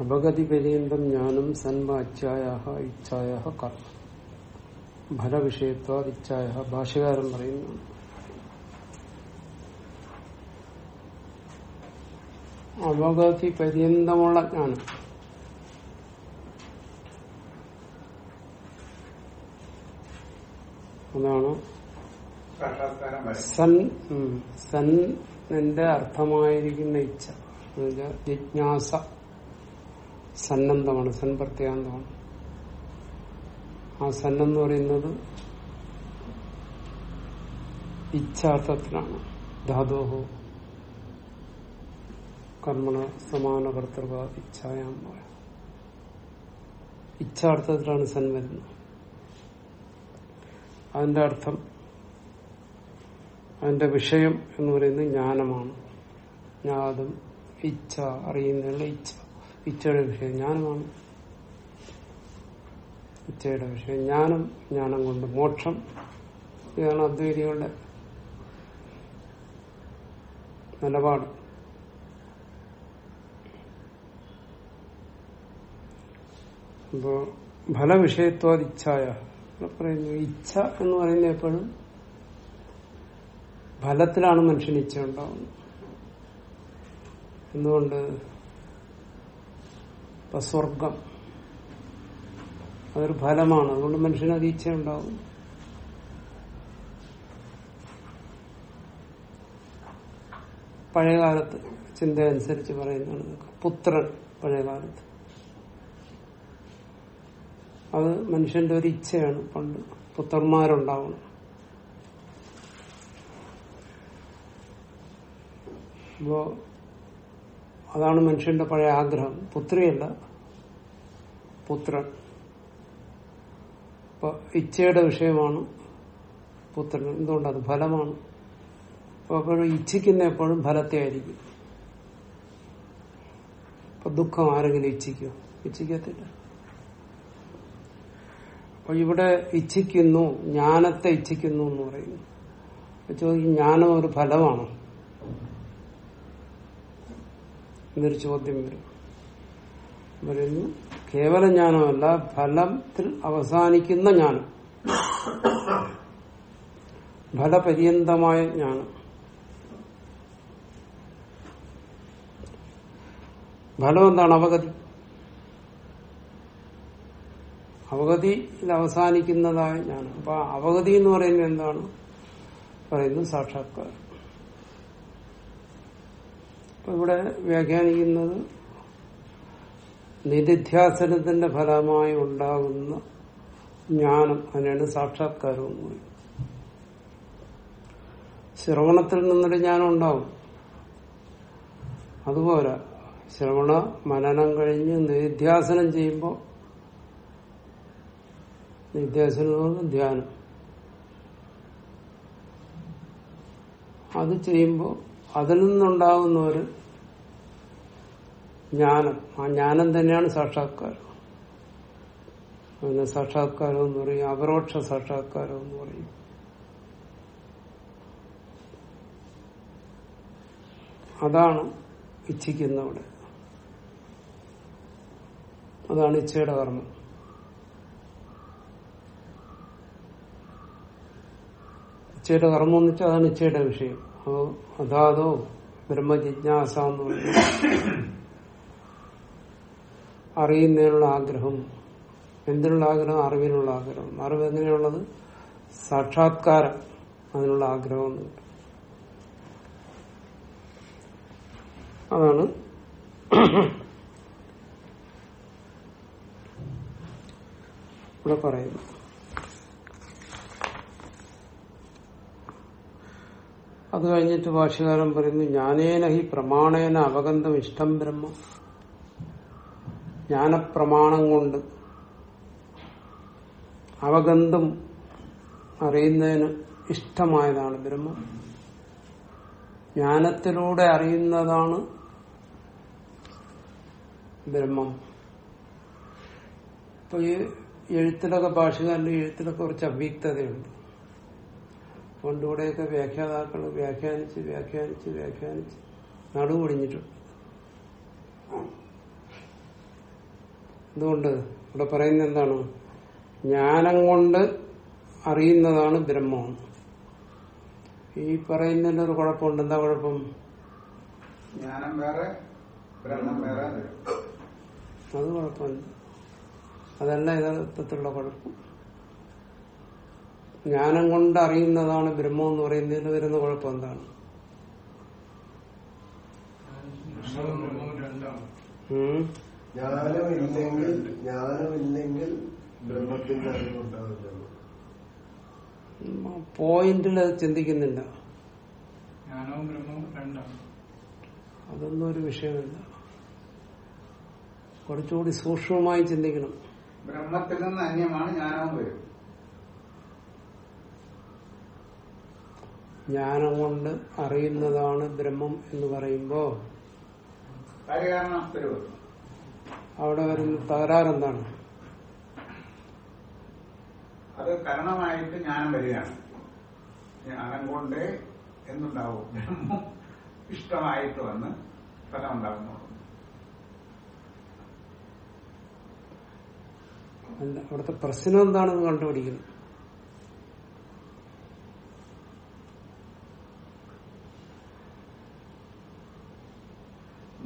അപഗതി പര്യന്തം ജ്ഞാനം അച്ഛായ ഇച്ഛായ കർമ്മ ഫലവിഷയത്വ ഇച്ഛായ ഭാഷകാരൻ പറയുന്നു. അവഗതി പര്യന്തമുള്ള ജ്ഞാനം. അതാണ് സൻ സൻ എന്റെ അർത്ഥമായിരിക്കുന്ന ഇച്ഛ. ജിജ്ഞാസ. സന്നദ്ധമാണ് സൻപ്രത്യാന്തമാണ്. ആ സന്നെന്ന് പറയുന്നത് ഇച്ഛാർത്ഥത്തിലാണ് ധാതോഹോ കർമ്മണ സമാന കർത്തൃക ഇച്ഛായാം ഇച്ഛാർത്ഥത്തിലാണ് സൻ വരുന്നത് അതിന്റെ അർത്ഥം അതിന്റെ വിഷയം എന്ന് പറയുന്നത് ജ്ഞാനമാണ്. ജ്ഞാതം ഇച്ഛ അറിയുന്നതിനുള്ള ഇച്ഛ. ഇച്ഛയുടെ വിഷയം ജ്ഞാനമാണ്. ഇച്ഛയുടെ വിഷയം ജ്ഞാനം ജ്ഞാനം കൊണ്ട് മോക്ഷം. ഇതാണ് അദ്വൈതികളുടെ നിലപാട്. അപ്പോ ഫലവിഷയത്വാദ് ഇച്ഛായ. പറയുന്നു ഇച്ഛ എന്ന് പറയുന്ന എപ്പോഴും ഫലത്തിലാണ് മനുഷ്യന് ഇച്ഛ ഉണ്ടാവുന്നത്. എന്തുകൊണ്ട്? ഇപ്പൊ സ്വർഗം. അതൊരു ഫലമാണ്. അതുകൊണ്ട് മനുഷ്യന് അത് ഇച്ഛ ഉണ്ടാവും പഴയകാലത്ത് ചിന്ത അനുസരിച്ച് പറയുന്നതാണ്. പുത്രൻ പഴയകാലത്ത്. അത് മനുഷ്യന്റെ ഒരു ഇച്ഛയാണ് പണ്ട് പുത്രന്മാരുണ്ടാവണം. അപ്പോ അതാണ് മനുഷ്യന്റെ പഴയ ആഗ്രഹം. പുത്രിയല്ല. പുത്രൻ. അപ്പൊ ഇച്ഛയുടെ വിഷയമാണ് പുത്രൻ. എന്തുകൊണ്ട്? അത് ഫലമാണ്. അപ്പൊ ഇച്ഛിക്കുന്ന എപ്പോഴും ഫലത്തെ ആയിരിക്കും. ഇപ്പൊ ദുഃഖം ആരെങ്കിലും ഇച്ഛിക്കോ ഇച്ഛിക്കത്തില്ല. അപ്പൊ ഇവിടെ ഇച്ഛിക്കുന്നു ജ്ഞാനത്തെ ഇച്ഛിക്കുന്നു എന്ന് പറയുന്നു. ചോദിക്കും ജ്ഞാനം ഒരു ഫലമാണോ? എന്നൊരു ചോദ്യം വരും. പറയുന്നു കേവല ജ്ഞാനമല്ല ഫലത്തിൽ അവസാനിക്കുന്ന ജ്ഞാനം. ഫലപര്യന്തമായ ജ്ഞാനം. ഫലം എന്താണ്? അവഗതി. അവഗതിയിൽ അവസാനിക്കുന്നതായ ജ്ഞാനം. അപ്പൊ അവഗതി എന്ന് പറയുന്നത് എന്താണ്? പറയുന്നത് സാക്ഷാത്കാരം. ഇവിടെ വ്യാഖ്യാനിക്കുന്നത് നിധിധ്യാസനത്തിന്റെ ഫലമായി ഉണ്ടാകുന്ന ജ്ഞാനം അതിനാണ് സാക്ഷാത്കാരവും ശ്രവണത്തിൽ നിന്നൊരു ജ്ഞാനം ഉണ്ടാവും. അതുപോലെ ശ്രവണ മനനം കഴിഞ്ഞ് നിധ്യാസനം ചെയ്യുമ്പോൾ നിധ്യാസനം ധ്യാനം. അത് ചെയ്യുമ്പോൾ അതിൽ നിന്നുണ്ടാകുന്ന ഒരു ജ്ഞാനം. ആ ജ്ഞാനം തന്നെയാണ് സാക്ഷാത്കാരം. അതിന് സാക്ഷാത്കാരം എന്ന് പറയും അപരോക്ഷ സാക്ഷാത്കാരം എന്ന് പറയും. അതാണ് ഇച്ഛിക്കുന്നവിടെ. അതാണ് ഇച്ഛയുടെ കർമ്മം. ഇച്ഛയുടെ കർമ്മം എന്ന് വെച്ചാൽ അതാണ് ഇച്ഛയുടെ വിഷയം. അതോ അതാതോ ബ്രഹ്മജിജ്ഞാസ എന്ന് പറയുന്നത്. അറിയുന്നതിനുള്ള ആഗ്രഹം. എന്തിനുള്ള ആഗ്രഹം? അറിവിനുള്ള ആഗ്രഹം. അറിവ് എങ്ങനെയുള്ളത്? സാക്ഷാത്കാരം അതിനുള്ള ആഗ്രഹം. അതാണ്. ഇവിടെ പറയുന്നത്. അത് കഴിഞ്ഞിട്ട് ഭാഷകാരൻ പറയുന്നു ജ്ഞാനേന ഹി പ്രമാണേന അവഗന്ധം ഇഷ്ടം ബ്രഹ്മ. ജ്ഞാനപ്രമാണം കൊണ്ട് അവഗന്ധം അറിയുന്നതിന് ഇഷ്ടമായതാണ് ബ്രഹ്മം. ജ്ഞാനത്തിലൂടെ അറിയുന്നതാണ് ബ്രഹ്മം. ഇപ്പൊ ഈ എഴുത്തിലൊക്കെ ഭാഷകാരന്റെ എഴുത്തിലൊക്കെ കുറച്ച് അവ്യക്തതയുണ്ട്. പണ്ടുകൂടെയൊക്കെ വ്യാഖ്യാതാക്കൾ വ്യാഖ്യാനിച്ച് വ്യാഖ്യാനിച്ച് വ്യാഖ്യാനിച്ച് നടുവൊടിഞ്ഞിട്ടുണ്ട്. അതുകൊണ്ട് ഇവിടെ പറയുന്നത് എന്താണ്? ജ്ഞാനം കൊണ്ട് അറിയുന്നതാണ് ബ്രഹ്മം. ഈ പറയുന്നതിന്റെ ഒരു കുഴപ്പമുണ്ട്. എന്താ കുഴപ്പം? ജ്ഞാനം വേറെ ബ്രഹ്മം വേറെ. അത് കുഴപ്പമില്ല. അതല്ല യഥാർത്ഥത്തിലുള്ള കുഴപ്പം. ജ്ഞാനം കൊണ്ട് അറിയുന്നതാണ് ബ്രഹ്മം എന്ന് പറയുന്നതിന് വരുന്ന കുഴപ്പം എന്താണ്? ഉം? ജ്ഞാനമില്ലെങ്കിൽ ജ്ഞാനമില്ലെങ്കിൽ ബ്രഹ്മത്തിന്റെ അറിവുണ്ടാവില്ല പോയിന്റിൽ അത് ചിന്തിക്കുന്നില്ല. ജ്ഞാനവും ബ്രഹ്മവും രണ്ടാണ്. അതൊന്നും ഒരു വിഷയമില്ല കുറച്ചുകൂടി സൂക്ഷ്മമായി ചിന്തിക്കണം. ബ്രഹ്മത്തിൽ നിന്ന് അന്യമാണ് ജ്ഞാനവും വരും ജ്ഞാനം കൊണ്ട് അറിയുന്നതാണ് ബ്രഹ്മം എന്ന് പറയുമ്പോ കാര്യകാരണ അവിടെ വരുന്ന തകരാറെന്താണ്? അത് കരണമായിട്ട് ജ്ഞാനം വരികയാണ്. ജ്ഞാനം കൊണ്ട് എന്തുണ്ടാവും? ബ്രഹ്മം ഇഷ്ടമായിട്ട് വന്ന് ഫലം ഉണ്ടാകുന്നു അവിടുത്തെ പ്രശ്നം എന്താണെന്ന് കണ്ടുപിടിക്കണം.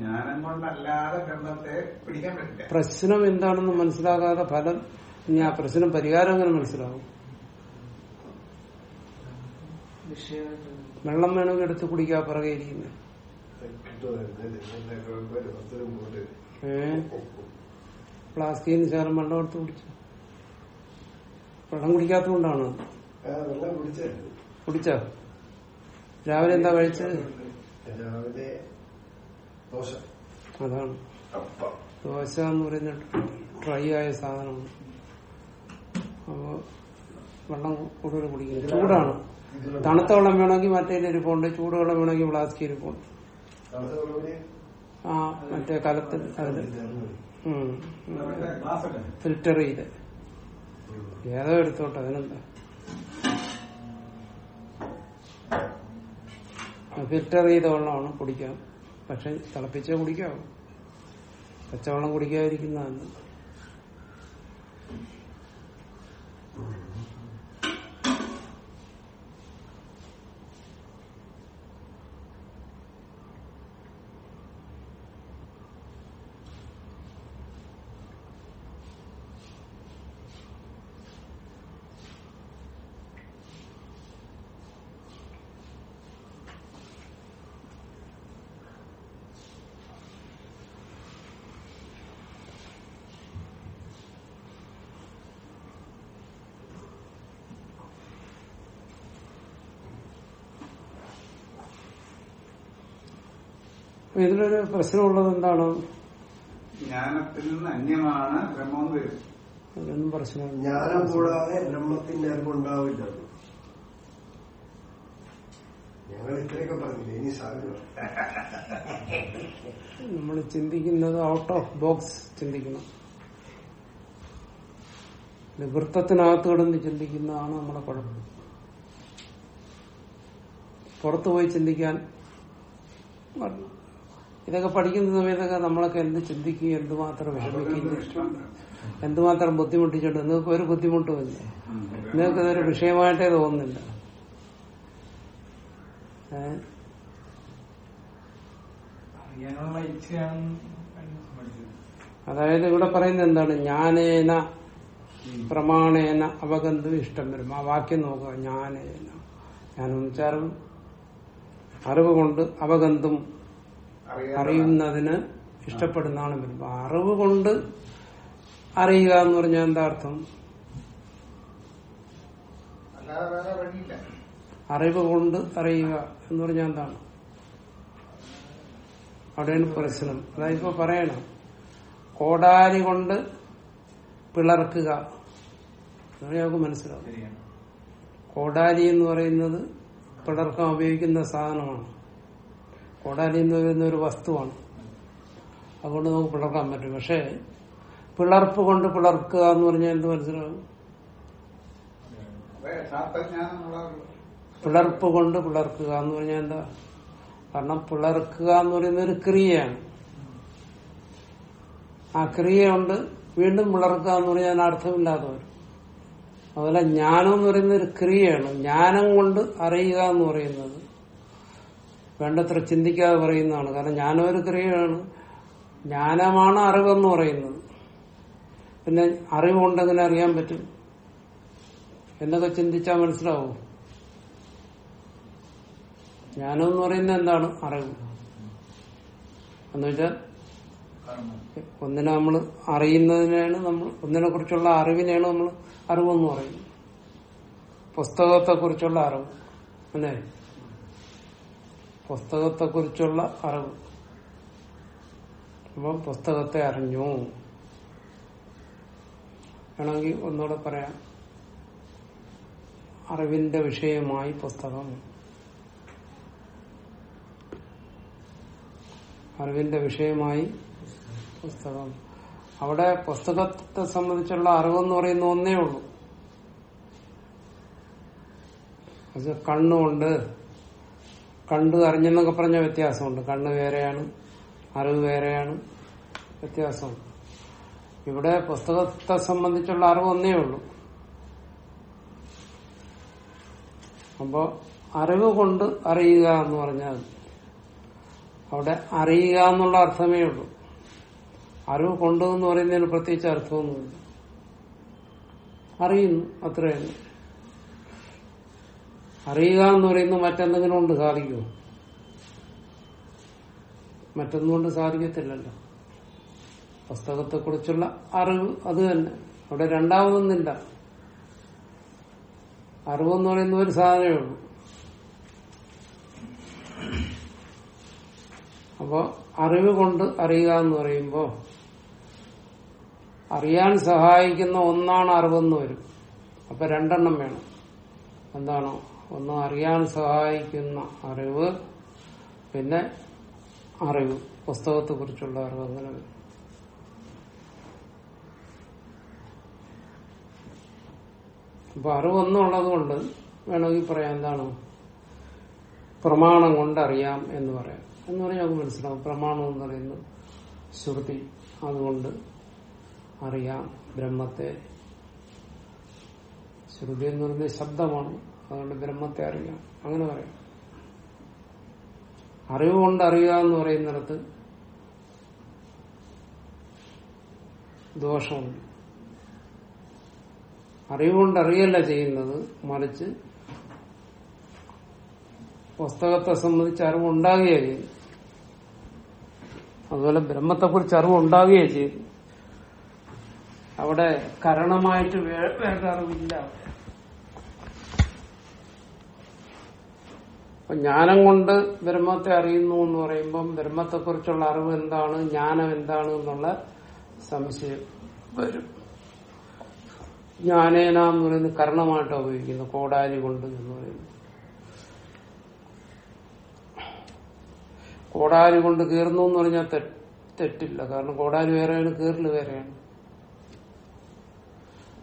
ജ്ഞാനം കൊണ്ടല്ലാതെ ബ്രഹ്മത്തെ പിടിക്കാൻ പറ്റില്ല പ്രശ്നം എന്താണെന്ന് മനസ്സിലാകാതെ ഫലം ഇനി ആ പ്രശ്നം പരിഹാരം അങ്ങനെ മനസ്സിലാവും? വെള്ളം വേണമെങ്കിൽ എടുത്ത് കുടിക്കാ പിറകെ ഇരിക്കുന്നത് ഏ? പ്ലാസ്റ്റിക്കിൽ നിന്ന് ശകലം വെള്ളം എടുത്ത് കുടിച്ചു. വെള്ളം കുടിക്കാത്തതുകൊണ്ടാണ്? കുടിച്ചോ? രാവിലെ എന്താ കഴിച്ചത്? രാവിലെ ദോശ. അതാണ്. ദോശ എന്ന് പറയുന്ന ഡ്രൈ ആയ സാധനമാണ് അപ്പോ വെള്ളം കൂടുതൽ കുടിക്കുന്നത് ചൂടാണ്. തണുത്ത വെള്ളം വേണമെങ്കിൽ മറ്റേ ഇരിപ്പുണ്ട്. ചൂടുവെള്ളം വേണമെങ്കിൽ പ്ലാസ്റ്റിക് ഇരിപ്പുണ്ട്. ആ മറ്റേ കലത്തിൽ അതിൽ ഫിൽറ്റർ ചെയ്ത്. ഏതോ എടുത്തോട്ടെ അതിനെന്താ? ഫിൽറ്റർ ചെയ്ത വെള്ളമാണ് കുടിക്കാം പക്ഷെ തിളപ്പിച്ചേ കുടിക്കാവും. പച്ചവെള്ളം കുടിക്കാതിരിക്കുന്നതാണ്. ഇതിലൊരു പ്രശ്നമുള്ളത് എന്താണ്? ജ്ഞാനത്തിൽ നിന്ന് അന്യമാണ് ബ്രഹ്മം വരും. അതൊന്നും പ്രശ്നം ജ്ഞാനം കൂടാതെ ബ്രഹ്മത്തിന്റെ അറിവുണ്ടാവില്ല ഞങ്ങൾ ഇത്രയൊക്കെ പറഞ്ഞില്ലേ? ഇനി സാധനം നമ്മൾ ചിന്തിക്കുന്നത് ഔട്ട് ഓഫ് ബോക്സ് ചിന്തിക്കണം. നിവൃത്തത്തിനകത്ത് വൃത്തത്തിനകത്ത് കിടന്ന് ചിന്തിക്കുന്നതാണ് നമ്മുടെ കുഴപ്പം. പുറത്തു പോയി ചിന്തിക്കാൻ പറഞ്ഞു. ഇതൊക്കെ പഠിക്കുന്ന സമയത്തൊക്കെ നമ്മളൊക്കെ എന്ത് ചിന്തിക്കുകയും എന്തുമാത്രം വിഷമിക്കുകയും എന്തുമാത്രം ബുദ്ധിമുട്ടിച്ചിട്ട് നിങ്ങൾക്ക് ഒരു ബുദ്ധിമുട്ടുമില്ല നിങ്ങൾക്ക് ഇതൊരു വിഷയമായിട്ടേ തോന്നുന്നില്ല. അതായത് ഇവിടെ പറയുന്നത് എന്താണ്? ജ്ഞാനേന പ്രമാണേന അവഗന്ധു ഇഷ്ടം വരും. ആ വാക്യം നോക്കുക. ജ്ഞാനേന. ജ്ഞാനം എന്ന് വെച്ചാൽ അറിവ് കൊണ്ട് അവഗന്തും അറിയുന്നതിന് ഇഷ്ടപ്പെടുന്നതാണ് വരുമ്പോ അറിവ് കൊണ്ട് അറിയുക എന്ന് പറഞ്ഞാൽ എന്താ അർത്ഥം? അറിവ് കൊണ്ട് അറിയുക എന്ന് പറഞ്ഞാൽ എന്താണ്? അവിടെയാണ് പ്രശ്നം. അതായത് ഇപ്പൊ പറയണം. കോടാലി കൊണ്ട് പിളർക്കുക. നമുക്ക് മനസ്സിലാവും. കോടാലി എന്ന് പറയുന്നത് പിളർക്കാൻ ഉപയോഗിക്കുന്ന സാധനമാണ്. കോടാലി എന്ന് പറയുന്ന ഒരു വസ്തുവാണ്. അതുകൊണ്ട് നമുക്ക് പിളർക്കാൻ പറ്റും. പക്ഷേ പിളർപ്പ് കൊണ്ട് പിളർക്കുക എന്ന് പറഞ്ഞാൽ എന്ത് മനസ്സിലാവും? പിളർപ്പ് കൊണ്ട് പിളർക്കുക എന്ന് പറഞ്ഞാൽ എന്താ? കാരണം പിളർക്കുക എന്ന് പറയുന്ന ഒരു ക്രിയയാണ്. ആ ക്രിയ കൊണ്ട് വീണ്ടും പിളർക്കുക എന്ന് പറഞ്ഞാൽ അർത്ഥമില്ലാതെ അതുപോലെ ജ്ഞാനം എന്ന് പറയുന്ന ഒരു ക്രിയയാണ്. ജ്ഞാനം കൊണ്ട് അറിയുക എന്ന് പറയുന്നത് വേണ്ടത്ര ചിന്തിക്കാതെ പറയുന്നതാണ്. കാരണം ജ്ഞാനം ഒരു ക്രിയയാണ് ജ്ഞാനമാണ് അറിവെന്ന് പറയുന്നത്. പിന്നെ അറിവുണ്ടെങ്ങനെ അറിയാൻ പറ്റും. എന്നൊക്കെ ചിന്തിച്ചാൽ മനസ്സിലാവും. ജ്ഞാനം എന്ന് പറയുന്നത് എന്താണ്? അറിവ്. എന്നുവെച്ചാൽ ഒന്നിനെ നമ്മൾ അറിയുന്നതിനാണ് നമ്മൾ ഒന്നിനെ കുറിച്ചുള്ള അറിവിനെയാണ് നമ്മൾ അറിവെന്ന് പറയുന്നത്. പുസ്തകത്തെ കുറിച്ചുള്ള അറിവ്. അല്ലേ? പുസ്തകത്തെ കുറിച്ചുള്ള അറിവ്. അപ്പം പുസ്തകത്തെ അറിഞ്ഞു. വേണമെങ്കിൽ ഒന്നുകൂടെ പറയാം. അറിവിന്റെ വിഷയമായി പുസ്തകം. അറിവിന്റെ വിഷയമായി പുസ്തകം. അവിടെ പുസ്തകത്തെ സംബന്ധിച്ചുള്ള അറിവെന്ന് പറയുന്ന ഒന്നേ ഉള്ളൂ. കണ്ണുകൊണ്ട് കണ്ട് അറിഞ്ഞെന്നൊക്കെ പറഞ്ഞ വ്യത്യാസമുണ്ട്. കണ്ണ് വേറെയാണ് അറിവ് വേറെയാണ് വ്യത്യാസമുണ്ട്. ഇവിടെ പുസ്തകത്തെ സംബന്ധിച്ചുള്ള അറിവ് ഒന്നേ ഉള്ളൂ. അപ്പോ അറിവ് കൊണ്ട് അറിയുക എന്ന് പറഞ്ഞാൽ അവിടെ അറിയുക എന്നുള്ള അർത്ഥമേ ഉള്ളൂ. അറിവ് കൊണ്ടു എന്ന് പറയുന്നതിന് പ്രത്യേകിച്ച് അർത്ഥമൊന്നുമില്ല. അറിയുന്നു അത്രയല്ല അറിയുക എന്ന് പറയുന്നത് മറ്റെന്തെങ്കിലും കൊണ്ട് സാധിക്കുമോ? മറ്റൊന്നുകൊണ്ട് സാധിക്കത്തില്ലല്ലോ. പുസ്തകത്തെ കുറിച്ചുള്ള അറിവ് അത് തന്നെ. അവിടെ രണ്ടാമതൊന്നില്ല അറിവെന്ന് പറയുന്ന ഒരു സാധനമേ ഉള്ളൂ. അപ്പോ അറിവ് കൊണ്ട് അറിയുക എന്ന് പറയുമ്പോ അറിയാൻ സഹായിക്കുന്ന ഒന്നാണ് അറിവെന്ന് വരും. അപ്പൊ രണ്ടെണ്ണം വേണം. എന്താണ്? ഒന്ന് അറിയാൻ സഹായിക്കുന്ന അറിവ് പിന്നെ അറിവ് പുസ്തകത്തെ കുറിച്ചുള്ള അറിവ് അങ്ങനെ. അപ്പൊ അറിവൊന്നുള്ളത് കൊണ്ട് വേണമെങ്കിൽ പറയാം എന്താണ്? പ്രമാണം കൊണ്ട് അറിയാം എന്ന് പറയാം. എന്ന് പറഞ്ഞാൽ നമുക്ക് മനസ്സിലാവും. പ്രമാണം എന്ന് പറയുന്നത് ശ്രുതി അതുകൊണ്ട് അറിയാം. ബ്രഹ്മത്തെ. ശ്രുതി എന്ന് പറയുന്നത് ശബ്ദമാണ്. അതുകൊണ്ട് ബ്രഹ്മത്തെ അറിയാം. അങ്ങനെ പറയാം. അറിവ് കൊണ്ട് അറിയുക എന്ന് പറയുന്നിടത്ത് ദോഷമുണ്ട്. അറിവ് കൊണ്ട് അറിയല്ല ചെയ്യുന്നത് മറിച്ച് പുസ്തകത്തെ സംബന്ധിച്ച് അറിവ് ഉണ്ടാകുകയാണ് ചെയ്യുന്നത്. അതുപോലെ ബ്രഹ്മത്തെക്കുറിച്ച് അറിവ് ഉണ്ടാകുകയാണ് ചെയ്തു അവിടെ കരണമായിട്ട് വേറെ അറിവില്ല അപ്പൊ ജ്ഞാനം കൊണ്ട് ബ്രഹ്മത്തെ അറിയുന്നു എന്ന് പറയുമ്പം ബ്രഹ്മത്തെക്കുറിച്ചുള്ള അറിവ് എന്താണ് ജ്ഞാനം എന്താണ് എന്നുള്ള സംശയം വരും. ജ്ഞാനേന എന്ന് പറയുന്നത് കർണമായിട്ടാണ് ഉപയോഗിക്കുന്നു കോടാലി കൊണ്ട് എന്ന് പറയുന്നു കോടാലി കൊണ്ട് കീറുന്നു എന്ന് പറഞ്ഞാൽ തെറ്റില്ല. കാരണം കോടാലി വേറെയാണ് കീറൽ വേറെയാണ്.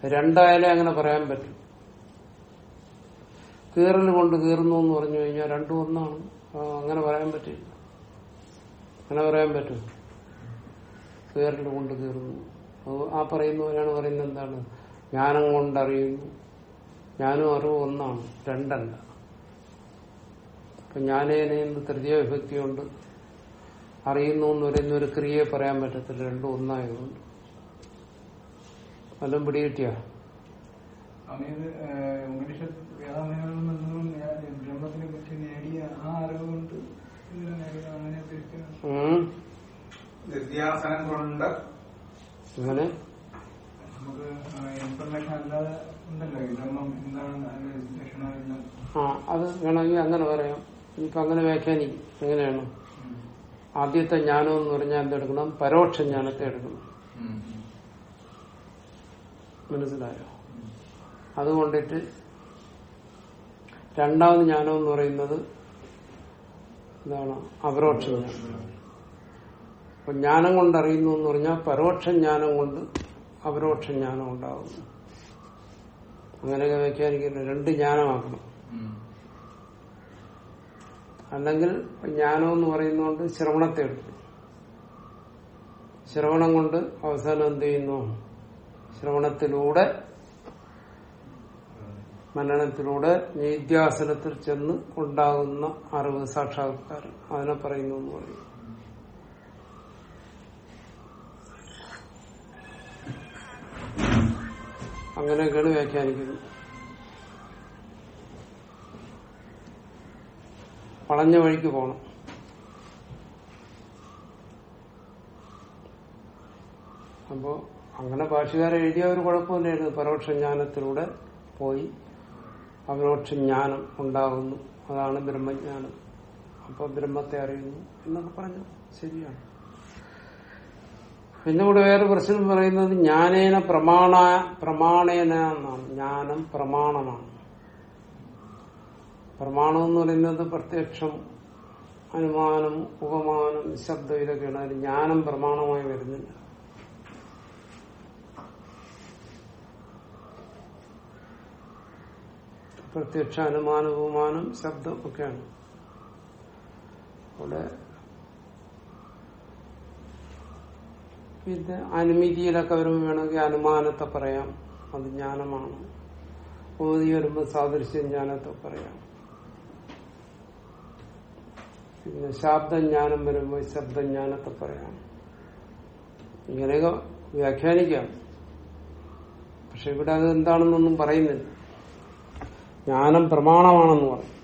രണ്ടായാലേ അങ്ങനെ പറയാൻ പറ്റും. കീറൽ കൊണ്ട് കീറുന്നു എന്ന് പറഞ്ഞു കഴിഞ്ഞാൽ രണ്ടും ഒന്നാണ്. അങ്ങനെ പറയാൻ പറ്റില്ല. അങ്ങനെ പറയാൻ പറ്റും കീറൽ കൊണ്ട് കീറുന്നു. ആ പറയുന്നവരാണ് പറയുന്നത് എന്താണ്? ജ്ഞാനം കൊണ്ടറിയുന്നു. ഞാനും അറിവും ഒന്നാണ്. രണ്ടല്ല. ഇപ്പൊ ജ്ഞാനേനെന്ന് തൃതീയ വിഭക്തി കൊണ്ട് അറിയുന്നു എന്ന് പറയുന്ന ഒരു ക്രിയയെ പറയാൻ പറ്റത്തില്ല. രണ്ടും ഒന്നായതുകൊണ്ട്. വല്ലതും പിടികിട്ടിയാ അതായത് ഉപനിഷത്ത് വേദാന്തങ്ങളിൽ നിന്നും ഞാൻ ബ്രഹ്മത്തിനെ പറ്റി നേടിയ ആ അറിവ് കൊണ്ട് ഇതിനെ നേടിയ അങ്ങനെ ഉദ്ദേശിക്കുന്നത് ഉം. നിത്യാസനം കൊണ്ട് അങ്ങനെ നമുക്ക് ഇൻഫർമേഷൻ അല്ലാതെ ഉണ്ടല്ലോ ഈ ബ്രഹ്മം എന്താണ് കൊണ്ട് അങ്ങനെ ആ അത് വേണമെങ്കിൽ അങ്ങനെ പറയാം. ഇനിയിപ്പോ അങ്ങനെ വ്യാഖ്യാനിക്കും. എങ്ങനെയാണ്? ആദ്യത്തെ ജ്ഞാനം എന്ന് പറഞ്ഞാൽ എന്തെടുക്കണം പരോക്ഷ ജ്ഞാനത്തെ എടുക്കണം. മനസ്സിലായോ? അതുകൊണ്ടിട്ട് രണ്ടാമത് ജ്ഞാനം എന്ന് പറയുന്നത് എന്താണ്? അപരോക്ഷ ജ്ഞാനം. അപ്പൊ ജ്ഞാനം കൊണ്ട് അറിയുന്നു എന്ന് പറഞ്ഞാൽ പരോക്ഷ ജ്ഞാനം കൊണ്ട് അപരോക്ഷ ജ്ഞാനം ഉണ്ടാകുന്നു അങ്ങനെയൊക്കെ വ്യാഖ്യാനിക്കുന്നു രണ്ട് ജ്ഞാനമാക്കണം. അല്ലെങ്കിൽ ജ്ഞാനം എന്ന് പറയുന്നതുകൊണ്ട് ശ്രവണത്തെ എടുക്കും. ശ്രവണം കൊണ്ട് അവസാനം എന്ത് ചെയ്യുന്നു? ശ്രവണത്തിലൂടെ മനനത്തിലൂടെ നീത്യാസനത്തിൽ ചെന്ന് ഉണ്ടാകുന്ന അറിവ് സാക്ഷാത്കാരം. അതിനെ പറയുന്നു എന്ന് പറയും അങ്ങനെയൊക്കെയാണ് വ്യാഖ്യാനിക്കുന്നത്. വളഞ്ഞ വഴിക്ക് പോകണം അപ്പോ അങ്ങനെ ഭാഷകാരെ എഴുതിയ ഒരു കുഴപ്പമില്ലായിരുന്നു പരോക്ഷ ജ്ഞാനത്തിലൂടെ പോയി അപരോക്ഷ ജ്ഞാനം ഉണ്ടാകുന്നു അതാണ് ബ്രഹ്മജ്ഞാനം. അപ്പൊ ബ്രഹ്മത്തെ അറിയുന്നു എന്നൊക്കെ പറഞ്ഞു ശരിയാണ്. പിന്നെ ഇവിടെ വേറെ പ്രശ്നം പറയുന്നത് ജ്ഞാനേന പ്രമാണ പ്രമാണേന എന്നാണ്. ജ്ഞാനം പ്രമാണമാണ് പ്രമാണം എന്ന് പറയുന്നത് പ്രത്യക്ഷം അനുമാനം ഉപമാനം ശബ്ദം ഇതൊക്കെയാണ്. അതിൽ ജ്ഞാനം പ്രമാണമായി വരുന്നില്ല. പ്രത്യക്ഷ അനുമാന ഉപമാനം ശബ്ദം ഒക്കെയാണ്. അവിടെ പിന്നെ അനുമതിയിലൊക്കെ വരുമ്പോൾ വേണമെങ്കിൽ അനുമാനത്തെ പറയാം. അത് ജ്ഞാനമാണ്. ഓതി വരുമ്പോൾ സാദൃശ്യ ജ്ഞാനത്തെ പറയാം. പിന്നെ ശാബ്ദജ്ഞാനം വരുമ്പോൾ ശബ്ദജ്ഞാനത്തെ പറയാം. ഇങ്ങനെയൊക്കെ വ്യാഖ്യാനിക്കാം. പക്ഷെ ഇവിടെ അത് എന്താണെന്നൊന്നും പറയുന്നില്ല. ജ്ഞാനം പ്രമാണമാണെന്ന് പറയും.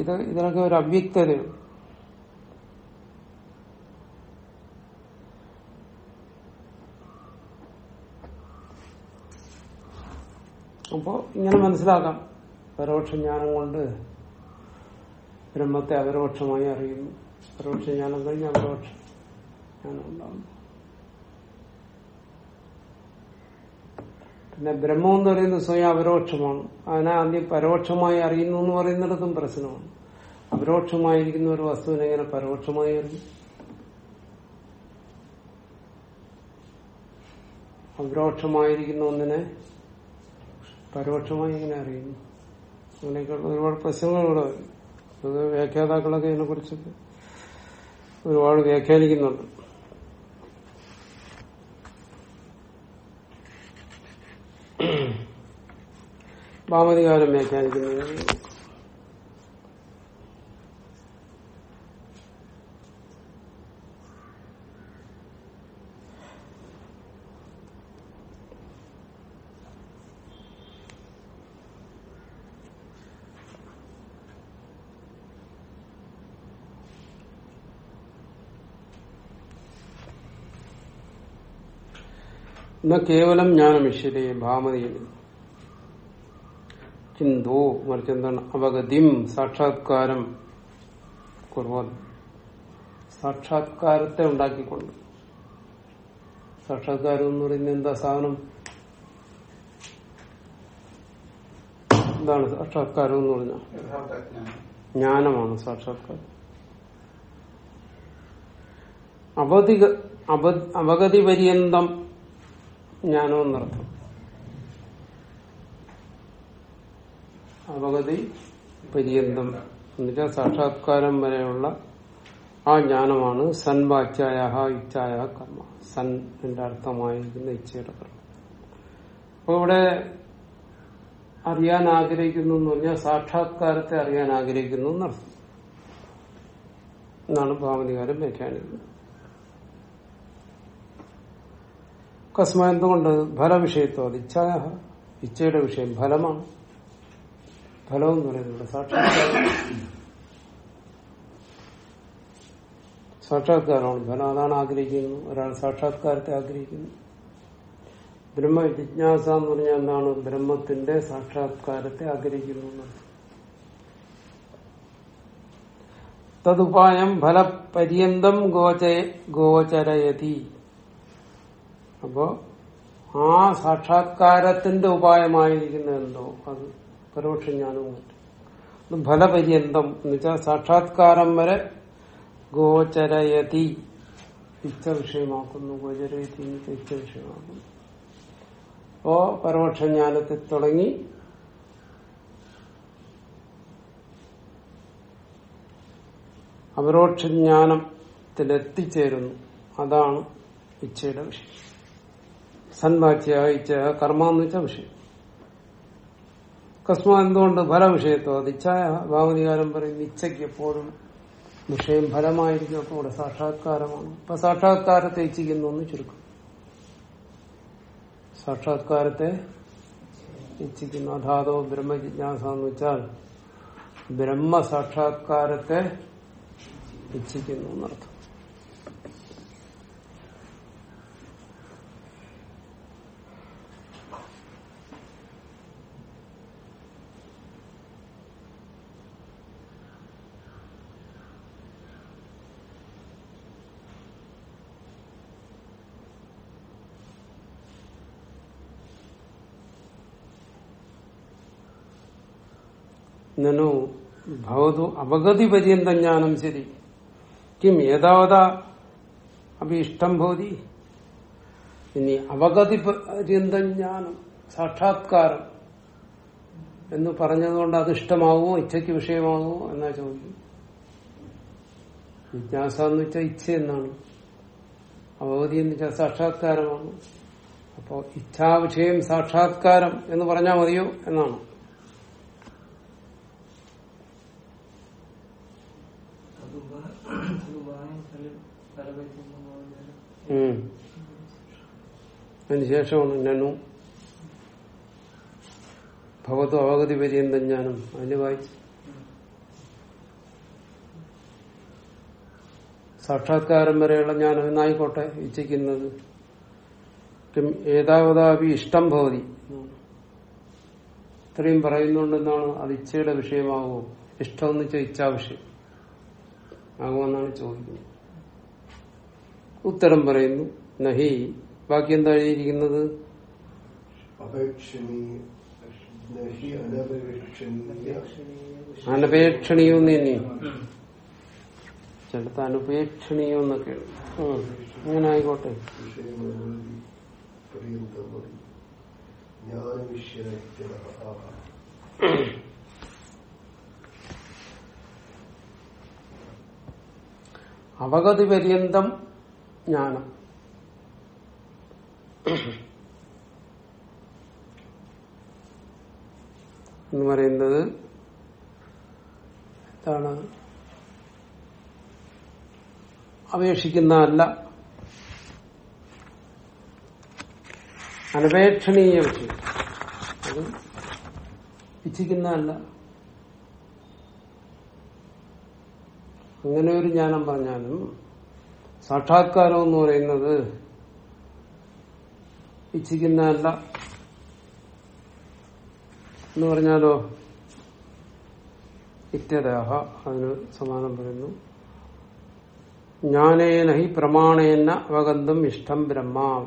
ഇത് ഇതിനൊക്കെ ഒരു അവ്യക്തതയുണ്ട്. അപ്പോ ഇങ്ങനെ മനസ്സിലാക്കാം. പരോക്ഷ ജ്ഞാനം കൊണ്ട് ബ്രഹ്മത്തെ അപരോക്ഷമായി അറിയുന്നു. പരോക്ഷ ജ്ഞാനം കഴിഞ്ഞ് അപരോക്ഷ ജ്ഞാനം ഉണ്ടാകുന്നു പിന്നെ ബ്രഹ്മം എന്ന് പറയുന്നത് സ്വയം അപരോക്ഷമാണ്. അതിനെ ആദ്യം പരോക്ഷമായി അറിയുന്നു എന്ന് പറയുന്നിടത്തും പ്രശ്നമാണ്. അപരോക്ഷമായിരിക്കുന്ന ഒരു വസ്തുവിനെ എങ്ങനെ പരോക്ഷമായി അറിയും? അപരോക്ഷമായിരിക്കുന്ന ഒന്നിനെ പരോക്ഷമായി ഇങ്ങനെ അറിയുന്നു. അങ്ങനെയൊക്കെയുള്ള ഒരുപാട് പ്രശ്നങ്ങൾ ഇവിടെ വരും. അത് വ്യാഖ്യാതാക്കളൊക്കെ ഇതിനെ കുറിച്ചൊക്കെ ഒരുപാട് വ്യാഖ്യാനിക്കുന്നുണ്ട്. ഭാമതികാരം വ്യാഖ്യാനിക്കുന്നത് എന്ന കേവലം ജ്ഞാനമിഷ്യതേ ഭാമതിയിൽ. ചിന്തോ മറിച്ച് എന്താണ് അവഗതിം സാക്ഷാത്കാരം കുറവാൻ സാക്ഷാത്കാരത്തെ ഉണ്ടാക്കിക്കൊണ്ട്. സാക്ഷാത്കാരം എന്ന് പറയുന്നത് എന്താ സാധനം? എന്താണ് സാക്ഷാത്കാരം എന്ന് പറഞ്ഞാൽ? ജ്ഞാനമാണ് സാക്ഷാത്കാരം. അവധിക അബ- അവഗതി പര്യന്തം ജ്ഞാനം എന്നർത്ഥം അവഗതി പര്യന്തം. എന്നുവെച്ചാൽ സാക്ഷാത്കാരം വരെയുള്ള ആ ജ്ഞാനമാണ് സൻവാച്യായ ഇച്ഛായ കർമ്മ. സൻ എന്റെ അർത്ഥമായിരിക്കുന്ന ഇച്ഛയുടെ കർമ്മം. അപ്പൊ ഇവിടെ അറിയാൻ ആഗ്രഹിക്കുന്നു എന്ന് പറഞ്ഞാൽ സാക്ഷാത്കാരത്തെ അറിയാൻ ആഗ്രഹിക്കുന്നു എന്നർത്ഥം. എന്നാണ് ഭാവനികാരം വ്യാഖ്യാനിക്കുന്നത്. കസ്മ എന്തുകൊണ്ട് ഫലവിഷയത്വം ഇച്ഛായ ഇച്ഛയുടെ വിഷയം ഫലമാണ്. ഫലം എന്ന് പറയുന്നത് സാക്ഷാത്കാരം സാക്ഷാത്കാരമാണ്. ഫലം അതാണ് ആഗ്രഹിക്കുന്നത്. ഒരാൾ സാക്ഷാത്കാരത്തെ ആഗ്രഹിക്കുന്നു. ബ്രഹ്മ ജിജ്ഞാസ എന്ന് പറഞ്ഞാൽ എന്താണ്? ബ്രഹ്മത്തിന്റെ സാക്ഷാത്കാരത്തെ ആഗ്രഹിക്കുന്നു തതുപായം ഫലപര്യന്തം ഗോച ഗോചരയതി. അപ്പോ ആ സാക്ഷാത്കാരത്തിന്റെ ഉപായമായിരിക്കുന്ന എന്തോ അത് പരോക്ഷ ജ്ഞാനവും മറ്റും. അത് ഫലപര്യന്തം എന്ന് വെച്ചാൽ സാക്ഷാത്കാരം വരെ ഗോചരയതി ഇച്ഛ വിഷയമാക്കുന്നു ഗോചരയതി ഇച്ഛ വിഷയമാക്കുന്നു അപ്പോ പരോക്ഷ ജ്ഞാനത്തിൽ തുടങ്ങി അപരോക്ഷ ജ്ഞാനം ജ്ഞാനത്തിലെത്തിച്ചേരുന്നു. അതാണ് ഇച്ഛയുടെ വിഷയം സന്വാച്യ ഇച്ഛ കർമ്മ എന്ന് വെച്ച വിഷയം. കസ്മാ എന്തുകൊണ്ട് ഫലവിഷയത്വം? അത് ഇച്ഛായ ഭാവനികാരം പറയും ഇച്ഛയ്ക്ക് എപ്പോഴും വിഷയം ഫലമായിരിക്കും അപ്പോൾ ഇവിടെ സാക്ഷാത്കാരമാണ്. അപ്പൊ സാക്ഷാത്കാരത്തെ ഇച്ഛിക്കുന്നു എന്ന് ചുരുക്കം. സാക്ഷാത്കാരത്തെ ഇച്ഛിക്കുന്നു. അധാതോ ബ്രഹ്മജിജ്ഞാസ എന്ന് വെച്ചാൽ ബ്രഹ്മ സാക്ഷാത്കാരത്തെ ഇച്ഛിക്കുന്നു എന്നർത്ഥം. നനു ഭവതു അപഗതി പര്യന്തം ജ്ഞാനം ശരി. കിം ഏതാവത അപ്പൊ ഇഷ്ടം ഭവതി. ഇനി അവഗതി പര്യന്തം ജ്ഞാനം സാക്ഷാത്കാരം എന്ന് പറഞ്ഞതുകൊണ്ട് അത് ഇഷ്ടമാകുമോ ഇച്ഛയ്ക്ക് വിഷയമാകുമോ എന്നാ ചോദിക്കും. ജിജ്ഞാസ എന്ന് വെച്ചാൽ ഇച്ഛ എന്നാണ്. അവഗതി എന്ന് വെച്ചാൽ സാക്ഷാത്കാരമാണ്. അപ്പോ ഇച്ഛാവിഷയം സാക്ഷാത്കാരം എന്ന് പറഞ്ഞാൽ മതിയോ എന്നാണ്. അതിനുശേഷമാണ് നനു. ഭഗവത് അവഗതി പര്യന്തം ഞാനും അതിന് വായിച്ചു സാക്ഷാത്കാരം വരെയുള്ള ജ്ഞാനം എന്നായിക്കോട്ടെ ഇച്ഛിക്കുന്നത്. ഏതാവതാപി ഇഷ്ടം ഭവതി. ഇത്രയും പറയുന്നുണ്ടെന്നാണ് അത് ഇച്ഛയുടെ വിഷയമാകുമോ ഇഷ്ടം എന്ന് വെച്ചാൽ ഇച്ഛാവിഷയം ആകുമെന്നാണ് ചോദിക്കുന്നത്. ഉത്തരം പറയുന്നു. നഹി. ബാക്കി എന്താ എഴുതിയിരിക്കുന്നത്? അനപേക്ഷണീയ. തന്നെ ചിലത് അനുപേക്ഷണീയം എന്നൊക്കെയാണ്. അങ്ങനെ ആയിക്കോട്ടെ. അവഗതി പര്യന്തം ജ്ഞാനം. എന്ന് പറയുന്നത് എന്താണ്? അപേക്ഷിക്കുന്നതല്ല. അനപേക്ഷണീയ വിഷയം. അത് ഇച്ഛിക്കുന്നതല്ല. അങ്ങനെ ഒരു ജ്ഞാനം പറഞ്ഞാലും സാക്ഷാത്കാരം എന്ന് പറയുന്നത് ഇച്ഛിക്കുന്നതല്ല. എന്ന് പറഞ്ഞാലോ ഇത്യദേഹ അതിന് സമാനം പറയുന്നു. ജ്ഞാനേന ഹി പ്രമാണേന അവഗന്ധം ഇഷ്ടം ബ്രഹ്മ.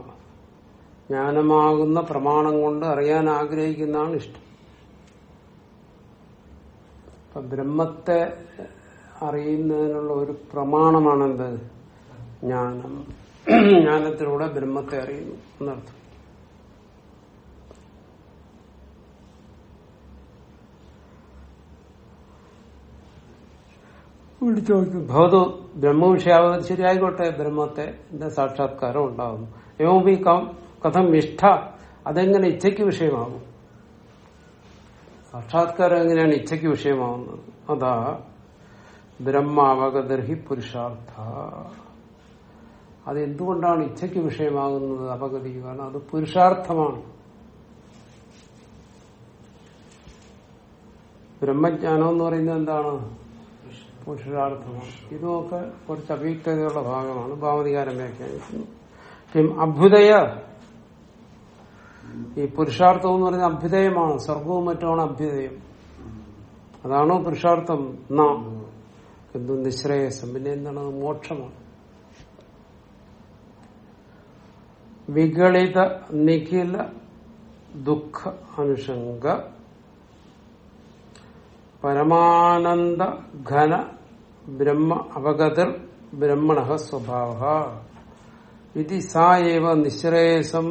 ജ്ഞാനമാകുന്ന പ്രമാണം കൊണ്ട് അറിയാൻ ആഗ്രഹിക്കുന്നതാണ് ഇഷ്ടം. ബ്രഹ്മത്തെ അറിയുന്നതിനുള്ള ഒരു പ്രമാണമാണെന്ത്? ജ്ഞാനം. ജ്ഞാനത്തിലൂടെ ബ്രഹ്മത്തെ അറിയുന്നു. എന്നർത്ഥം. വിളിച്ചു നോക്കും ഭവതു ബ്രഹ്മവിഷയാവത് ശരിയായിക്കോട്ടെ. ബ്രഹ്മത്തെ സാക്ഷാത്കാരം ഉണ്ടാകുന്നു ഏവം കഥം ഇഷ്ട അതെങ്ങനെ ഇച്ഛയ്ക്ക് വിഷയമാകും? സാക്ഷാത്കാരം എങ്ങനെയാണ് ഇച്ഛയ്ക്ക് വിഷയമാവുന്നത്? അതാ ബ്രഹ്മാവഗതർഹി പുരുഷാർത്ഥ. അത് എന്തുകൊണ്ടാണ് ഇച്ഛയ്ക്ക് വിഷയമാകുന്നത് അപഗതി കാരണം അത് പുരുഷാർത്ഥമാണ്. ബ്രഹ്മജ്ഞാനം എന്ന് പറയുന്നത് എന്താണ്? പുരുഷാർത്ഥമാണ്. ഇതുമൊക്കെ കുറച്ച് അവ്യക്തതയുള്ള ഭാഗമാണ്. ഭാവതികാരം വ്യാഖ്യാനിക്കുന്നു. കിം അഭ്യുദയ. ഈ പുരുഷാർത്ഥം എന്ന് പറയുന്നത് അഭ്യുദയമാണ്. സ്വർഗവും മറ്റുമാണ് അഭ്യുദയം. അതാണോ പുരുഷാർത്ഥം? നാം. എന്തോ നിശ്രേയസം. പിന്നെ എന്താണ്? മോക്ഷമാണ്. വികളിത നിഖില ദുഃഖ അനുഷംഗ പരമാനന്ദ ഘന ബ്രഹ്മ അവഗതിർ ബ്രഹ്മണ സ്വഭാവ. ഇതി സാ ഏവ നിശ്രേയസം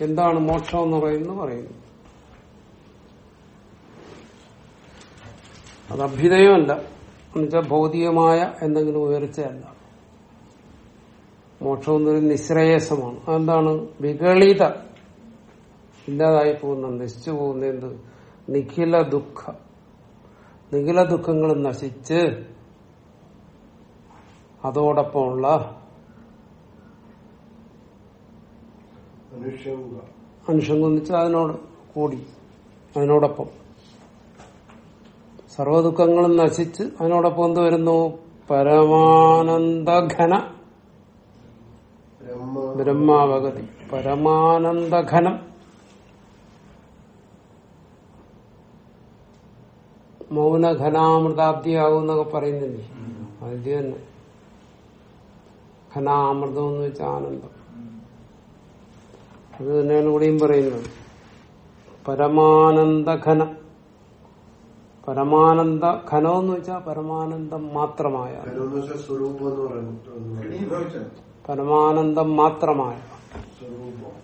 എന്താണ് മോക്ഷം എന്ന് പറയുന്നു പറയുന്നു. അത് അഭ്യുദയമല്ല. എന്നുവെച്ചാൽ ഭൗതികമായ എന്തെങ്കിലും ഉയർച്ചയല്ല. മോക്ഷം എന്നൊരു നിശ്രേയസമാണ്. അതെന്താണ്? വികളിത ഇല്ലാതായി പോകുന്ന നശിച്ചു പോകുന്ന എന്ത്? നിഖില ദുഃഖ. നിഖില ദുഃഖങ്ങൾ നശിച്ച് അതോടൊപ്പമുള്ള അനുഷംഗം എന്ന് വെച്ചാൽ അതിനോട് കൂടി. അതിനോടൊപ്പം. സർവദുഃഖങ്ങളും നശിച്ച് അതിനോടൊപ്പം എന്ത് വരുന്നു? പരമാനന്ദഘന. ബ്രഹ്മ ബ്രഹ്മാവഗതി. പരമാനന്ദഘനം. മൗനഘനാമൃതാബ്ദിയാകും എന്നൊക്കെ പറയുന്നില്ലേ? അതിന്റെ തന്നെ. ഘനാമൃതം എന്ന് വെച്ചാൽ ആനന്ദം. അത് തന്നെയാണ് കൂടിയും പറയുന്നത്. പരമാനന്ദഘനം. പരമാനന്ദ ഘനം എന്ന് വെച്ചാൽ പരമാനന്ദം മാത്രമായ. എന്ന് വെച്ചാൽ സ്വരൂപം എന്ന് പറയുന്നത് ഘനീഭവിച്ചത് പരമാനന്ദം മാത്രമായ. സ്വരൂപം.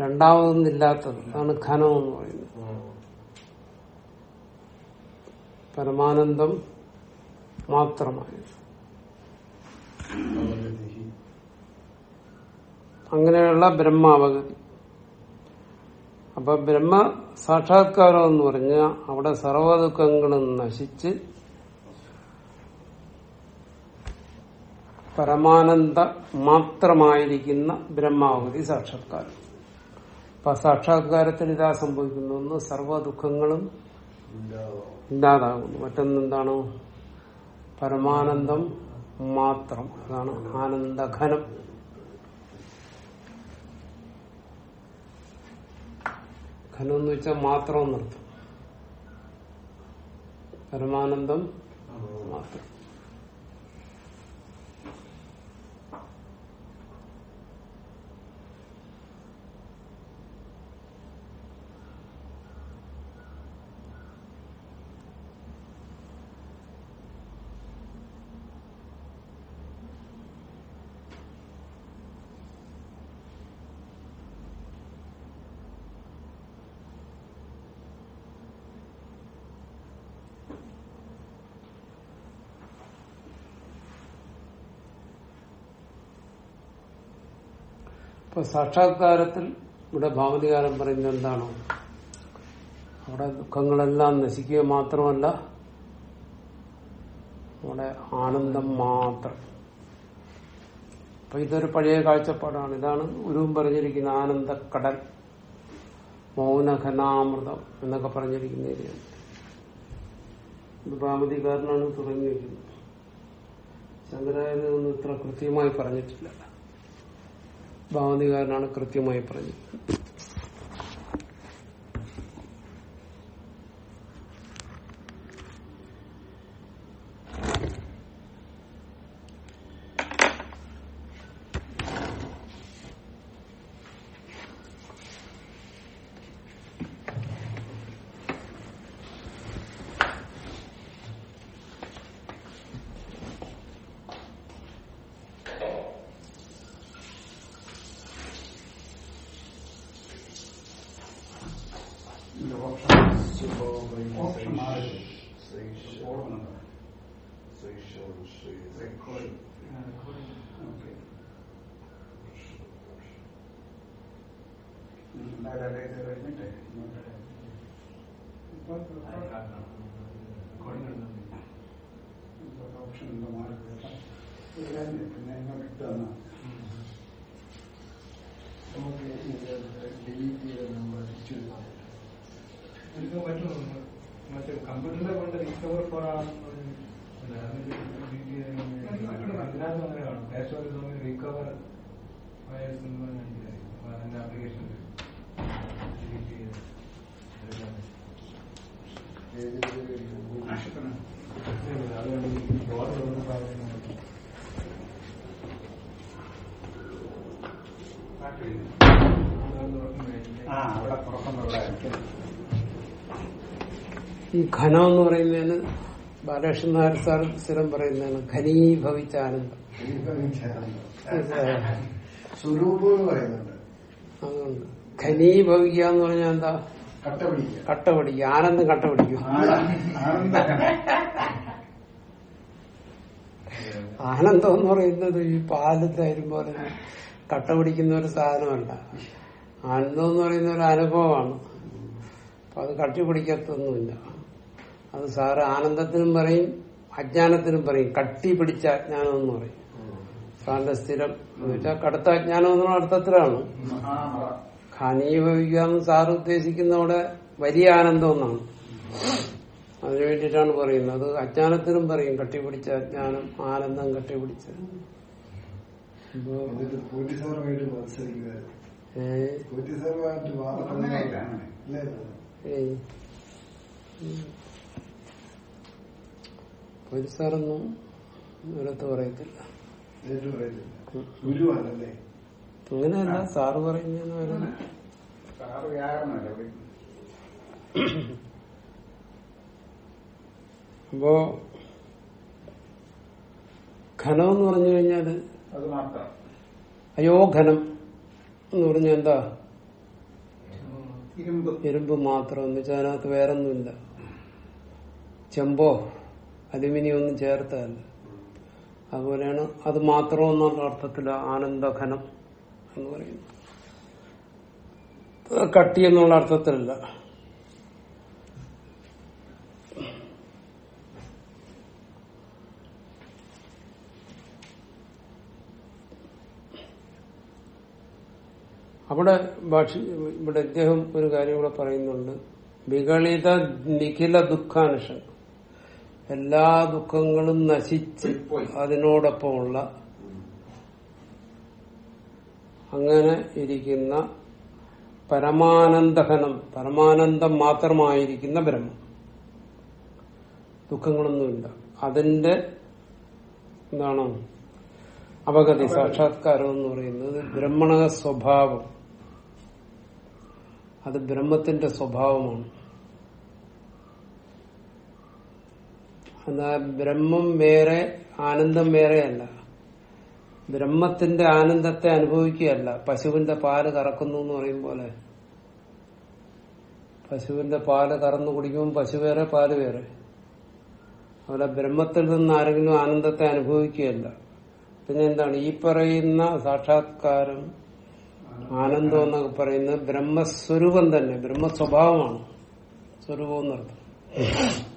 രണ്ടാമതൊന്നില്ലാത്തത് അതാണ് ഘനം എന്ന് പറയുന്നത്. പരമാനന്ദം മാത്രമായ. അങ്ങനെയുള്ള ബ്രഹ്മാവഗതി. അപ്പൊ ബ്രഹ്മ സാക്ഷാത്കാരം എന്ന് പറഞ്ഞാൽ അവിടെ സർവദുഃഖങ്ങളും നശിച്ച് പരമാനന്ദ മാത്രമായിരിക്കുന്ന ബ്രഹ്മാവതി സാക്ഷാത്കാരം. അപ്പൊ സാക്ഷാത്കാരത്തിൽ ഇതാ സംഭവിക്കുന്നു. ഒന്ന് സർവ ദുഃഖങ്ങളും ഇല്ലാതാകുന്നു. മറ്റൊന്നെന്താണ്? പരമാനന്ദം മാത്രം. അതാണ് ആനന്ദഘനം. ഘനം എന്ന് വെച്ചാൽ മാത്രം എന്നർത്ഥം പരമാനന്ദം മാത്രം. ഇപ്പൊ സാക്ഷാത്കാരത്തിൽ ഇവിടെ ഭാവതികാരം പറയുന്നത് എന്താണോ? അവിടെ ദുഃഖങ്ങളെല്ലാം നശിക്കുക മാത്രമല്ല അവിടെ ആനന്ദം മാത്രം. അപ്പൊ ഇതൊരു പഴയ കാഴ്ചപ്പാടാണ്. ഇതാണ് ഗുരുവും പറഞ്ഞിരിക്കുന്ന ആനന്ദ കടൽ മൗനഘനാമൃതം എന്നൊക്കെ പറഞ്ഞിരിക്കുന്ന ഏരിയ. ഇത് ഭാമതികാരനാണ് തുടങ്ങി വയ്ക്കുന്നത് ശങ്കരാചാര്യൊന്നും ഇത്ര കൃത്യമായി പറഞ്ഞിട്ടില്ല. ഭാവതികാരനാണ് കൃത്യമായി പറഞ്ഞത്. റെക്കോർഡിംഗ് is കഴിഞ്ഞിട്ട് ഇപ്പൊ ഓപ്ഷൻ ഉണ്ടോ മാറി പിന്നെ ഇങ്ങോട്ട് ഇട്ടാണ് നമുക്ക് ഡിലീറ്റ് ചെയ്ത് നമ്മൾ ചുരുക്കാം എടുക്കാൻ പറ്റുമോ? മറ്റേ കമ്പ്യൂട്ടറിലെ കൊണ്ട് റിക്കവർ ഫോർ അതിനകത്ത് അങ്ങനെ കാണും ഡാഷ്ബോർഡിൽ റിക്കവർ ഫയൽസ് അതിന്റെ ആപ്ലിക്കേഷൻ ഡിലീറ്റ് ചെയ്ത് എടുക്കാൻ ഏത് ആശുപത്രി അതുകൊണ്ട് ബോർഡ് തുറന്ന് പറയുന്നത് ആ അവിടെ തുറക്കുന്നുള്ളതായിരിക്കും ഈ ഘനം എന്ന് പറയുന്നതിന് ബാലകൃഷ്ണൻ നായർ സാർ സ്ഥിരം പറയുന്നതാണ് ഘനീഭവിച്ച ആനന്ദം? സ്വരൂപം എന്ന് പറയുന്നുണ്ട്. അതുകൊണ്ട് എന്ന് പറഞ്ഞാൽ എന്താ? കട്ട പിടിക്കുക. കട്ട പിടിക്കുക. ആനന്ദം കട്ട പിടിക്കും. ആനന്ദം. എന്ന് പറയുന്നത് ഈ പാൽ തൈരും പോലെ കട്ട പിടിക്കുന്ന ഒരു സാധനമല്ല. ആനന്ദം എന്ന് പറയുന്ന ഒരു അനുഭവമാണ്. അപ്പൊ അത് കട്ടി പിടിക്കത്തൊന്നുമില്ല. അത് സാറ് ആനന്ദത്തിനും പറയും അജ്ഞാനത്തിനും പറയും. കട്ടി പിടിച്ച അജ്ഞാനം എന്ന് പറയും. സാറിന്റെ സ്ഥിരം എന്ന് വെച്ചാൽ കടുത്ത അജ്ഞാനം എന്നുള്ള അർത്ഥത്തിലാണ് ഖനീഭവിക്കാന്ന് സാറ് ഉദ്ദേശിക്കുന്ന അവിടെ വലിയ ആനന്ദം എന്നാണ് അതിനു വേണ്ടിയിട്ടാണ് പറയുന്നത്. അത് അജ്ഞാനത്തിനും പറയും കട്ടിപിടിച്ച അജ്ഞാനം ആനന്ദം കട്ടിപിടിച്ച. പോലീസുകാരൊന്നും ഒരിടത്ത് പറയത്തില്ല. നേരിട്ട് പറയുന്നില്ല ഗുരുവാണല്ലേ അങ്ങനെയല്ല സാറ് പറയുന്ന? വരുന്ന സാറ് വ്യാകരണമല്ല അപ്പോ ഘനം എന്ന് പറഞ്ഞു കഴിഞ്ഞാൽ അത് മാത്രം. അയോ ഘനം എന്ന് പറഞ്ഞ എന്താ? ഇരുമ്പ്. ഇരുമ്പ് മാത്രം. എന്ന് വെച്ചാൽ അതിനകത്ത് വേറൊന്നുമില്ല. ചെമ്പോ അലുമിനിയം ഒന്നും ചേർത്തല്ല അതുപോലെയാണ് അത് മാത്രം എന്നുള്ള അർത്ഥത്തിൽ ആനന്ദഘനം എന്ന് പറയുന്നു. കട്ടി എന്നുള്ള അർത്ഥത്തിലല്ല. അവിടെ ഭാഷ ഇവിടെ ഇദ്ദേഹം ഒരു കാര്യം കൂടെ പറയുന്നുണ്ട്. വികളിത നിഖില ദുഃഖാനുഷൻ എല്ലാ ദുഃഖങ്ങളും നശിച്ച് അതിനോടൊപ്പമുള്ള അങ്ങനെ ഇരിക്കുന്ന പരമാനന്ദഹനം പരമാനന്ദം മാത്രമായിരിക്കുന്ന ബ്രഹ്മം. ദുഃഖങ്ങളൊന്നുമില്ല. അതിന്റെ എന്താണ് അപഗതി സാക്ഷാത്കാരം എന്ന് പറയുന്നത് ബ്രഹ്മണ സ്വഭാവം. അത് ബ്രഹ്മത്തിന്റെ സ്വഭാവമാണ്. എന്നാ ബ്രഹ്മം വേറെ ആനന്ദം വേറെയല്ല. ബ്രഹ്മത്തിന്റെ ആനന്ദത്തെ അനുഭവിക്കുകയല്ല. പശുവിന്റെ പാൽ കറക്കുന്നു എന്ന് പറയും പോലെ. പശുവിന്റെ പാൽ കറന്നു കുടിക്കുമ്പോൾ പശു വേറെ പാൽ വേറെ. അവിടെ ബ്രഹ്മത്തിൽ നിന്ന് ആരെങ്കിലും ആനന്ദത്തെ അനുഭവിക്കുകയല്ല. പിന്നെ എന്താണ്? ഈ പറയുന്ന സാക്ഷാത്കാരം ആനന്ദം എന്നൊക്കെ പറയുന്നത് ബ്രഹ്മസ്വരൂപം തന്നെ. ബ്രഹ്മസ്വഭാവമാണ്. സ്വരൂപം എന്നർത്ഥം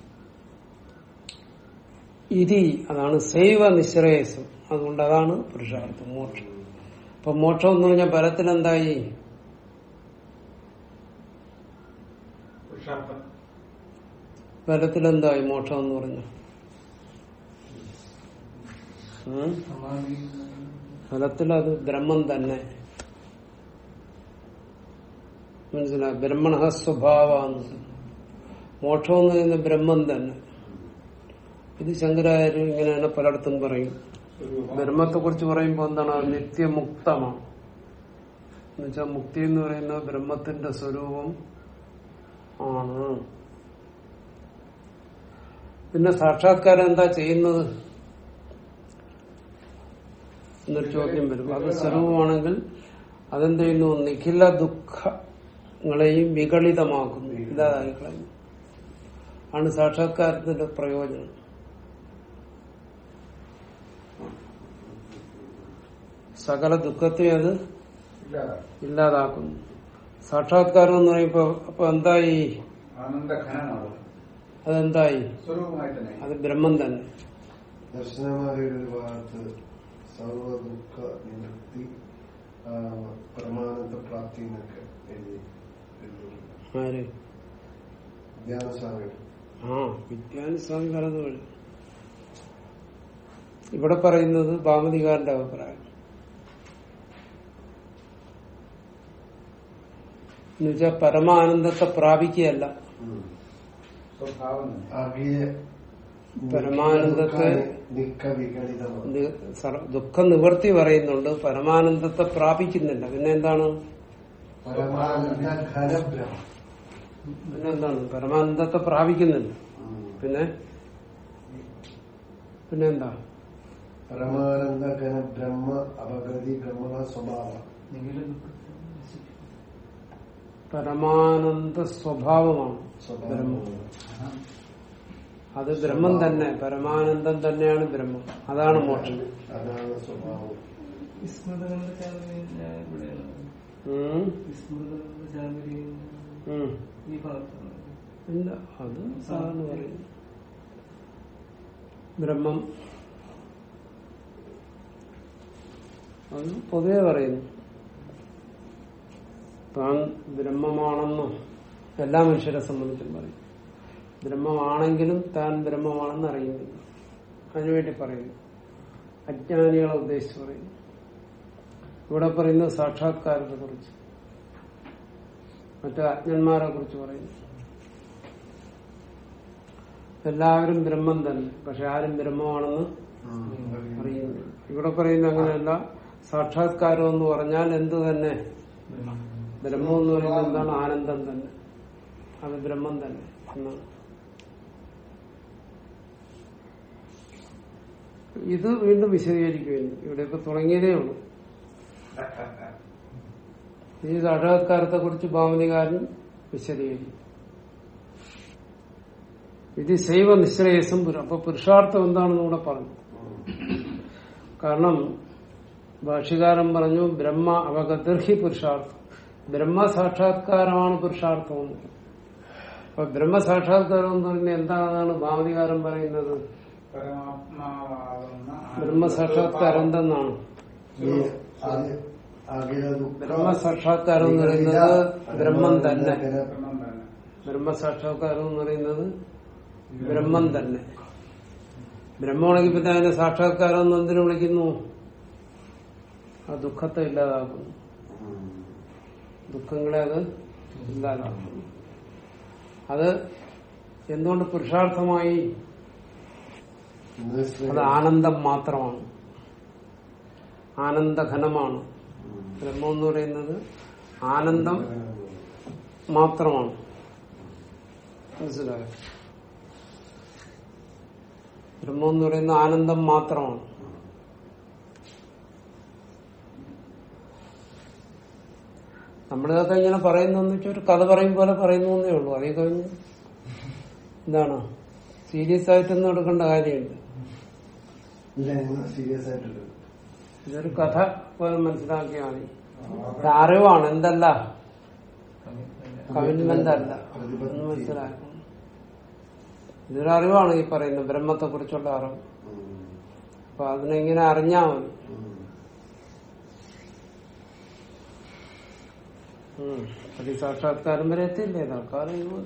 ഇതി അതാണ് സൈവ നിശ്രേയസം. അതുകൊണ്ട് അതാണ് പുരുഷാർത്ഥം മോക്ഷം. അപ്പൊ മോക്ഷം എന്ന് പറഞ്ഞാൽ ഫലത്തിൽ എന്തായി? ഫലത്തിൽ എന്തായി മോക്ഷം എന്ന് പറഞ്ഞു ഫലത്തിൽ അത് ബ്രഹ്മം തന്നെ. മനസ്സിലായി? ബ്രഹ്മണ സ്വഭാവ മോക്ഷം എന്ന് പറയുന്ന ബ്രഹ്മം തന്നെ. ഇത് ശങ്കരാചാര്യ ഇങ്ങനെയാണ് പലയിടത്തും പറയും. ബ്രഹ്മത്തെ കുറിച്ച് പറയുമ്പോൾ എന്താണ്? നിത്യമുക്തമാണ് എന്നുവെച്ചാൽ മുക്തി എന്ന് പറയുന്ന ബ്രഹ്മത്തിന്റെ സ്വരൂപം ആണ്. പിന്നെ സാക്ഷാത്കാരം എന്താ ചെയ്യുന്നത്? എന്നൊരു ചോദ്യം വരും. അത് സ്വരൂപമാണെങ്കിൽ അതെന്ത് ചെയ്യുന്നു? നിഖില ദുഃഖങ്ങളെയും വികളിതമാക്കുന്നു കളയുന്നു. ആണ് സാക്ഷാത്കാരത്തിന്റെ പ്രയോജനം. സകല ദുഃഖത്തെയും അത് ഇല്ലാതാക്കുന്നു. സാക്ഷാത്കാരം എന്ന് പറയുമ്പോ അപ്പൊ എന്തായി? അതെന്തായി? അത് ബ്രഹ്മം തന്നെ. ദർശനമാലയുടെ ഒരു ഭാഗത്ത് സർവ ദുഃഖ നിവൃത്തി ആ, പരമാനന്ദ പ്രാപ്തി എന്നൊക്കെ എഴുതി ആര്? ധ്യാനസ്വാമിയുടെ ആ വിദ്യാനുസ്വാമി പറഞ്ഞത് ഇവിടെ പറയുന്നത് ഭാമതികാരന്റെ അഭിപ്രായം. എന്നുവെച്ചാൽ പരമാനന്ദത്തെ പ്രാപിക്കുകയല്ല. പരമാനന്ദത്തെ ദുഃഖ നിവർത്തി പറയുന്നുണ്ട്. പരമാനന്ദത്തെ പ്രാപിക്കുന്നുണ്ട് പിന്നെ എന്താണ്? പരമാനന്ദ ഘനബ്രഹ്മ പിന്നെ എന്താണ്? പരമാനന്ദത്തെ പ്രാപിക്കുന്നുണ്ട് പിന്നെ? പിന്നെന്താ പരമാനന്ദ ഘന ബ്രഹ്മ അപഗതി ബ്രഹ്മ സ്വഭാവം പരമാനന്ദ സ്വഭാവമാണ് അത് ബ്രഹ്മം തന്നെ. പരമാനന്ദം തന്നെയാണ് ബ്രഹ്മം. അതാണ് മോക്ഷം. അത് ബ്രഹ്മം. അത് പൊതുവെ പറയുന്നു. താൻ ബ്രഹ്മമാണെന്ന് എല്ലാ മനുഷ്യരെ സംബന്ധിച്ചും പറയും. ബ്രഹ്മമാണെങ്കിലും താൻ ബ്രഹ്മമാണെന്ന് അറിയുന്നില്ല. അതിനുവേണ്ടി പറയുന്നു അജ്ഞാനികളെ ഉദ്ദേശിച്ച് പറയുന്നു ഇവിടെ പറയുന്നത് സാക്ഷാത്കാരത്തെ കുറിച്ച്. മറ്റു അജ്ഞന്മാരെ കുറിച്ച് പറയുന്നു എല്ലാവരും ബ്രഹ്മം തന്നെ പക്ഷെ ആരും ബ്രഹ്മമാണെന്ന് അറിയുന്നില്ല. ഇവിടെ പറയുന്ന അങ്ങനെയല്ല. സാക്ഷാത്കാരം എന്ന് പറഞ്ഞാൽ എന്ത് തന്നെ ബ്രഹ്മം എന്ന് പറയുന്നത് എന്താണ് ആനന്ദം തന്നെ. അത് ബ്രഹ്മം തന്നെ എന്നാണ്. ഇത് വീണ്ടും വിശദീകരിക്കുകയാണ്. ഇവിടെ ഇപ്പൊ തുടങ്ങിയതേ ഉള്ളൂ. ഈ സാക്ഷാത്കാരത്തെ കുറിച്ച് ഭാവനികാരൻ വിശദീകരിക്കും. ഇത് ശൈവ നിശ്രേയസം അപ്പൊ പുരുഷാർത്ഥം എന്താണെന്ന് കൂടെ പറഞ്ഞു. കാരണം ഭാഷകാരം പറഞ്ഞു ബ്രഹ്മ അവഗതിർഹി പുരുഷാർത്ഥം. ബ്രഹ്മ സാക്ഷാത്കാരമാണ് പുരുഷാർത്ഥം. എന്ന് അപ്പൊ ബ്രഹ്മ സാക്ഷാത്കാരം എന്ന് പറയുന്നത് എന്താണെന്നാണ് ഭാവതികാരം പറയുന്നത്? പരമാത്മാവാകുന്ന ബ്രഹ്മ സാക്ഷാത്കാരം എന്തെന്നാണ്? അഖില ബ്രഹ്മ സാക്ഷാത്കാരം എന്ന് പറയുന്നത് ബ്രഹ്മം തന്നെ. ബ്രഹ്മസാക്ഷാത്കാരം എന്ന് പറയുന്നത് ബ്രഹ്മം തന്നെ. ബ്രഹ്മമാണെങ്കിൽ പിന്നെ അതിനെ സാക്ഷാത്കാരം എന്ന് എന്തിനു വിളിക്കുന്നു? ആ ദുഃഖത്തെ ഇല്ലാതാക്കുന്നു. ദുഃഖങ്ങളെ അത് ഇല്ലാതാക്കുന്നു അത് എന്തുകൊണ്ട് പുരുഷാർത്ഥമായി? അത് ആനന്ദം മാത്രമാണ്. ആനന്ദഘനമാണ്. ബ്രഹ്മം എന്ന് പറയുന്നത് ആനന്ദം മാത്രമാണ്. മനസ്സിലായോ? ബ്രഹ്മം എന്ന് പറയുന്ന ആനന്ദം മാത്രമാണ്. നമ്മളിതൊക്കെ ഇങ്ങനെ പറയുന്നു വെച്ചാൽ ഒരു കഥ പറയും പോലെ പറയുന്നു എന്നേ ഉള്ളൂ. അതേ കഴിഞ്ഞ് എന്താണ്? സീരിയസ് ആയിട്ടൊന്നും എടുക്കേണ്ട ആയിട്ടുണ്ട് ഇതൊരു കഥ പോലെ മനസ്സിലാക്കിയാണ് ഇത് അറിവാണ് എന്തല്ല? കമ്മിറ്റ്മെന്റ് അല്ല. എന്ന് മനസ്സിലാക്കണം ഇതൊരു അറിവാണ് ഈ പറയുന്നത് ബ്രഹ്മത്തെ കുറിച്ചുള്ള അറിവ് അപ്പൊ അതിനെങ്ങനെ അറിഞ്ഞാ മതി. അത് സാക്ഷാത്കാരം വരെ എത്തിയില്ലേ തൽക്കാലം ഇത്